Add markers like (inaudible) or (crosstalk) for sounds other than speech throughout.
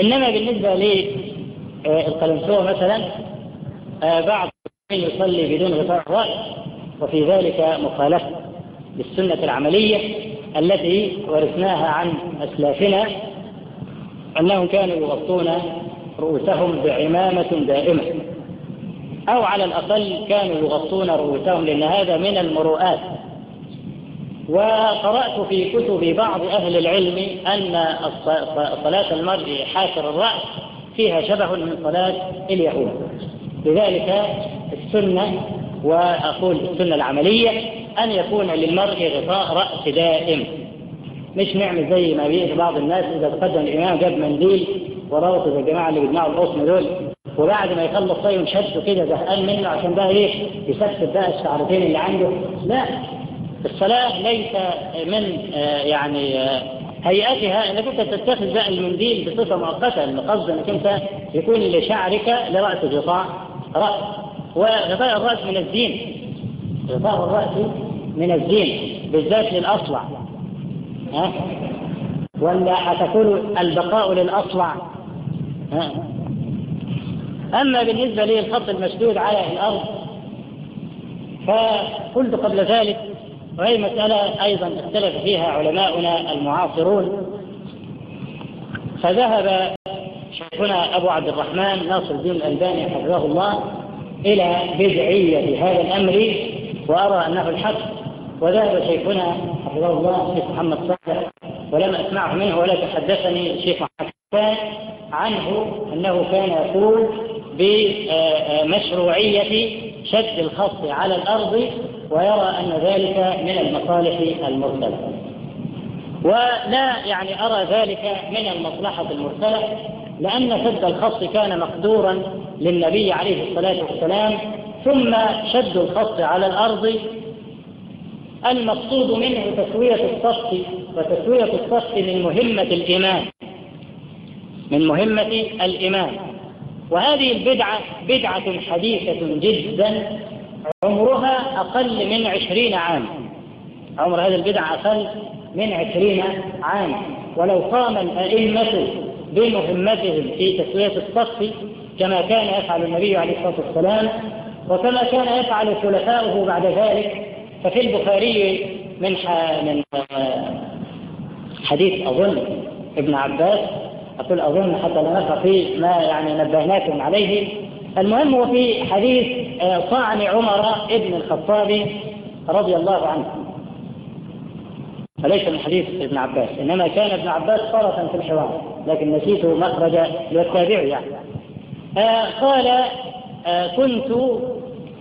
إنما بالنسبة للقلنسوة مثلا بعض يصلي بدون غطاء الرأس وفي ذلك مخالفة للسنة العملية التي ورثناها عن أسلافنا أنهم كانوا يغطون رؤوسهم بعمامة دائمة أو على الأقل كانوا يغطون رؤوسهم لأن هذا من المروءات وقرأت في كتب بعض أهل العلم أن صلاة المرء حاسر الرأس فيها شبه من صلاة اليهود. لذلك السنة وأقول السنة العملية أن يكون للمرء غطاء رأس دائم. مش نعمل زي ما بيجي بعض الناس إذا تقدم الإمام جاب منديل ورابط زي الجماعة اللي بيجمعوا القصم دول وبعد ما يخلص طيب شده كده زهقان منه عشان بقى إيه؟ يثبت بقى الشعرتين اللي عنده. لا الصلاة ليس من آه يعني آه هيئتها إنك أنت تتخذ بقى المنديل بصفة مؤقتة القصد إنك أنت يكون لشعرك لرأس غطاء رأس. وغطاء الرأس من الزين غطاء الرأس من الزين بالذات للأصلع. ها؟ ولا هتكون البقاء للأصلع. ها؟ أما بالنسبة للخط المشدود على الأرض فقلت قبل ذلك وهي مسألة أيضا اختلف فيها علماؤنا المعاصرون. فذهب شيخنا أبو عبد الرحمن ناصر الدين الألباني حفظه الله إلى بدعية هذا الأمر وأرى أنه الحق. وذهب شيخنا حفظه الله الشيخ محمد صالح ولم أسمعه منه ولا تحدثني الشيخ محمد عنه أنه كان يقول بمشروعية شد الخط على الأرض ويرى أن ذلك من المصالح المرسلة. ولا يعني أرى ذلك من المصلحة المرسلة لأن شد الخط كان مقدورا للنبي عليه الصلاة والسلام ثم شد الخط على الأرض. المقصود منه تسوية الصف وتسوية الصف من مهمة الإمام من مهمة الإمام وهذه البدعة بدعة حديثة جدا عمرها أقل من عشرين عام. عمر هذه البدعة أقل من عشرين عام. ولو قام الأئمة بمهمتهم في تسوية الصف كما كان يفعل النبي عليه الصلاة والسلام وكما كان يفعل خلفاؤه بعد ذلك ففي البخاري من من حديث أظن ابن عباس أقول أظن حتى لا نقع في ما يعني نبهناكم عليه. المهم هو في حديث طعن عمر ابن الخطاب رضي الله عنه. فليس من حديث ابن عباس إنما كان ابن عباس طرفا في الحوار لكن نسيت مخرج للتابع يعني آه قال آه كنت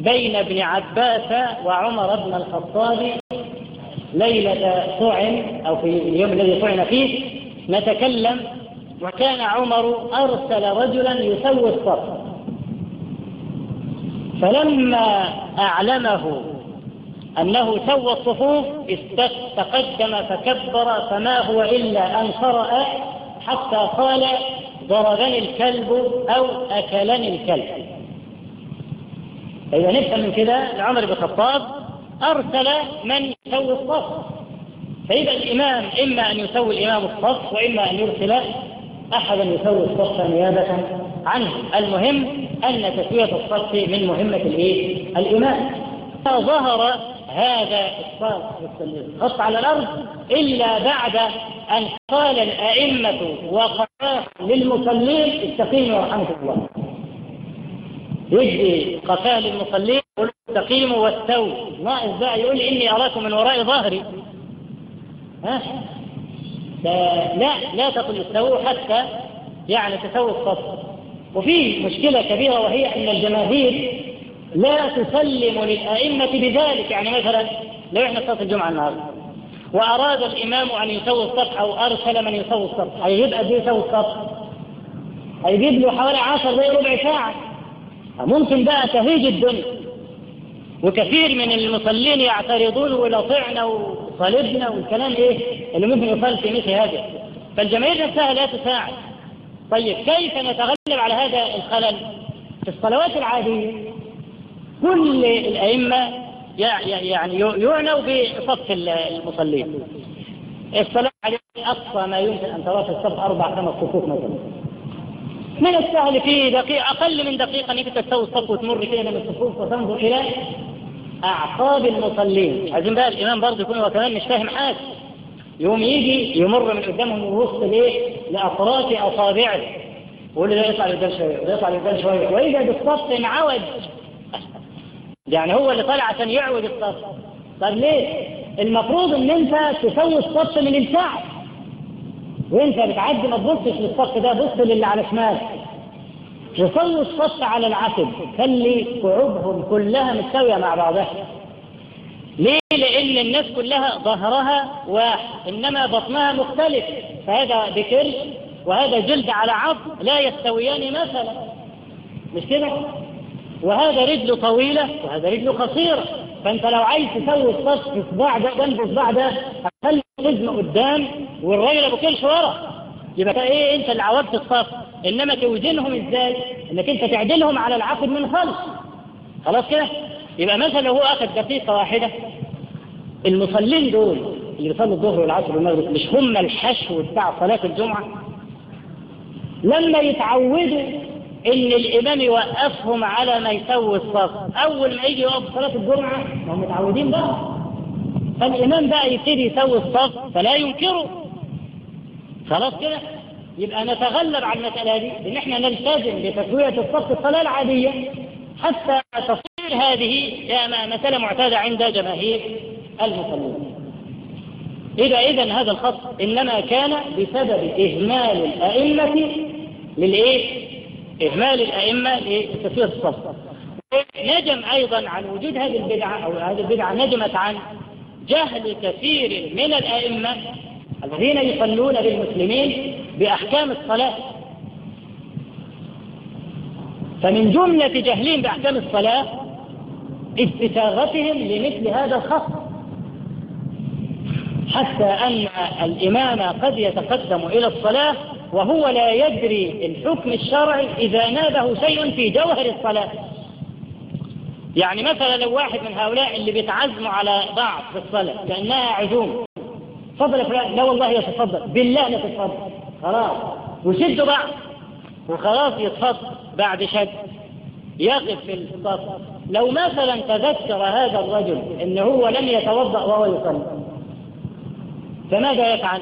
بين ابن عباس وعمر بن الخطاب ليلة طعن أو في اليوم الذي طعن فيه نتكلم وكان عمر أرسل رجلا يسوي الصف فلما أعلمه أنه سوى الصفوف تقدم فكبر فما هو إلا أن قرأ حتى قال ضربني الكلب أو أكلني الكلب. إذا نفهم من كده عمر بن الخطاب أرسل من يسوي الصف. فإذا الإمام إما أن يسوي الإمام الصف وإما أن يرسل أحدا يسوي الصف نيابة عنه. المهم أن تسوية الصف من مهمة الإيه؟ الإمام ظهر هذا الخط على الأرض إلا بعد أن قال الأئمة وقال للمصلين استقيموا ورحمة الله. يجي قفاه للمصلين يقول استقيموا واستووا. ناقص بقى يقول إني أراكم من وراء ظهري. ها؟ لا لا تقل استووا حتى يعني تسوي الصف وفي مشكلة كبيرة وهي أن الجماهير لا تسلم للأئمة بذلك. يعني مثلا لو إحنا صلاة الجمعة النهارده وأراد الإمام أن يسوي الصف أو أرسل من يسوي الصف هيجيب قد إيه يسوي الصف؟ هيجيب له حوالي 10 دقايق ربع ساعة؟ ممكن بقى تهيج الدنيا. وكثير من المصلين يعترضون ويلطعنا وصلبنا والكلام إيه اللي ممكن يقال في مثل هذا. فالجماهير نفسها لا تساعد. طيب كيف نتغلب على هذا الخلل؟ في الصلوات العادية كل الأئمة يعني يعنوا بصف المصلين. الصلاة عليه أقصى ما يمكن أن ترى في الصف أربع خمس صفوف مثلا. من السهل في دقيقة أقل من دقيقة أنك تستوي الصف وتمر كده من الصفوف وتنظر إلى أعقاب المصلين. عايزين بقى الإمام برضه يكون هو كمان مش فاهم حاجة. يوم يجي يمر من قدامهم ويوصل ليه؟ لأطراف أصابعه. ويقول له يطلع لقدام شوية ويطلع لقدام شوية. ويجد الصف انعوج (laughs) يعني هو اللي طالع عشان يعوج الصف. طب ليه؟ المفروض إن أنت تسوي الصف من الكعب وأنت بتعدي ما تبصش للصف ده بص للي على شمالك. تسوي الصف على العتب خلي كعوبهم كلها مستوية مع بعضها. ليه؟ لأن الناس كلها ظهرها واحد إنما بطنها مختلف. فهذا بكر وهذا جلد على عظم لا يستويان مثلا. مش كده؟ وهذا رجله طويلة وهذا رجله قصيرة. فأنت لو عايز تسوي الصف صباع ده جنب صباع ده هتخلي الحزم قدام والراجل أبو كرش ورا. يبقى إيه؟ أنت اللي عودت الصف إنما توزنهم إزاي؟ إنك أنت تعدلهم على العقد من خلف خلاص كده؟ يبقى مثلا لو هو أخذ دقيقة واحدة. المصلين دول اللي بيصلوا الظهر والعصر والمغرب مش هم الحشو بتاع صلاة الجمعة؟ لما يتعودوا إن الإمام يوقفهم على ما يسوي الصف أول ما يجي يوقف صلاة الجمعة هم متعودين بقى. فالإمام بقى يبتدي يسوي الصف فلا ينكره. خلاص كده؟ يبقى نتغلب على المسألة دي إن إحنا نلتزم بتسوية الصف الصلاة العادية حتى تصير هذه مسألة معتادة عند جماهير المصلين. إذا إذا هذا الخط إنما كان بسبب إهمال الأئمة للإيه؟ إهمال الأئمة لتسوية الصف. نجم أيضا عن وجود هذه البدعة أو هذه البدعة نجمت عن جهل كثير من الأئمة الذين يصلون بالمسلمين بأحكام الصلاة. فمن جملة جهلهم بأحكام الصلاة استساغتهم لمثل هذا الخط حتى أن الإمام قد يتقدم إلى الصلاة وهو لا يدري الحكم الشرعي إذا نابه شيء في جوهر الصلاة. يعني مثلا لو واحد من هؤلاء اللي بيتعزموا على بعض في الصلاة كأنها عزوم تفضل يا فلان. لا والله يتفضل. بالله لا تتفضل. خلاص. وشدوا بعض. وخلاص يتفضل. بعد شد. يقف في الصف لو مثلا تذكر هذا الرجل ان هو لم يتوضأ وهو يصلي فماذا يفعل؟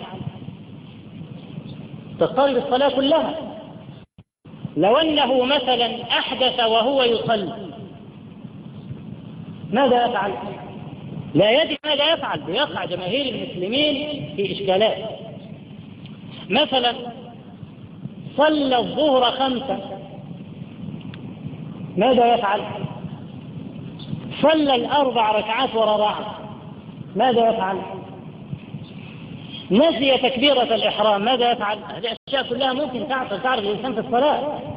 تضطرب الصلاه كلها. لو أنه مثلا أحدث وهو يصلي ماذا يفعل؟ لا يدري ماذا يفعل بيقع جماهير المسلمين في إشكالات. مثلا صلى الظهر خمسة ماذا يفعل؟ صلى الأربع ركعات ورا بعض. ماذا يفعل؟ نسي تكبيرة الإحرام. ماذا يفعل؟ هذه أشياء كلها ممكن تعرف تعرف الإنسان في الصلاة.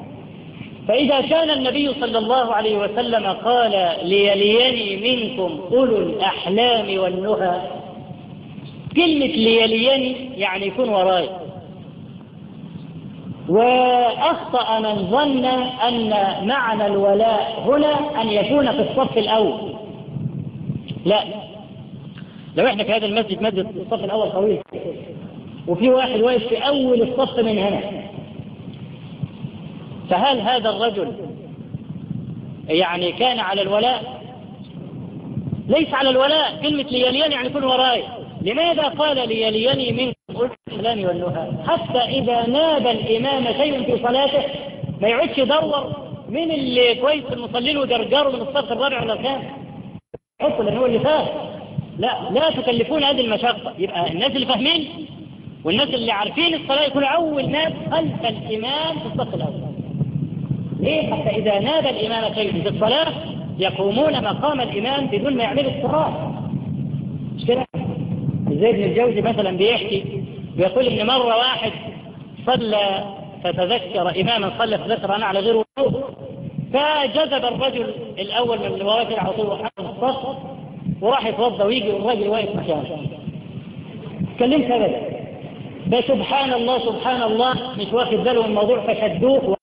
فإذا كان النبي صلى الله عليه وسلم قال ليليني منكم أولو الأحلام والنهى كلمة ليليني يعني يكون وراي. وأخطأ من ظن أن معنى الولاء هنا أن يكون في الصف الأول. لا. لو إحنا في هذا المسجد مسجد الصف الأول طويل. وفي واحد واقف في أول الصف من هنا. فهل هذا الرجل يعني كان على الولاء؟ ليس على الولاء كلمة ليليني يعني كن وراي. لماذا قال ليليني منكم الإسلام والنهى؟ حتى إذا ناب الإمام شيء في صلاته ما يعودش يدور من اللي كويس المصلين وجرجروا من الصف الرابع ولا الخامس. حطوا لأنه هو اللي فات. لا لا تكلفون هذه المشقة. يبقى الناس اللي فاهمين والناس اللي عارفين الصلاة يكونوا أول ناس خلف الإمام في الصف الأول. ليه حتى إذا ناب الإمام شيء في الصلاة يقومون مقام الإمام بدون ما يعملوا الصلاة مش كده؟ زي ابن الجوزي مثلا بيحكي بيقول إن مرة واحد صلى فتذكر إماما صلى فذكر أنا على غير وضوء فجذب الرجل الأول من اللي على طول وحط الصف وراح يتوضأ ويجي والراجل واقف مكانه. اتكلمت ابدا فسبحان الله سبحان الله مش واخد باله الموضوع فشدوه.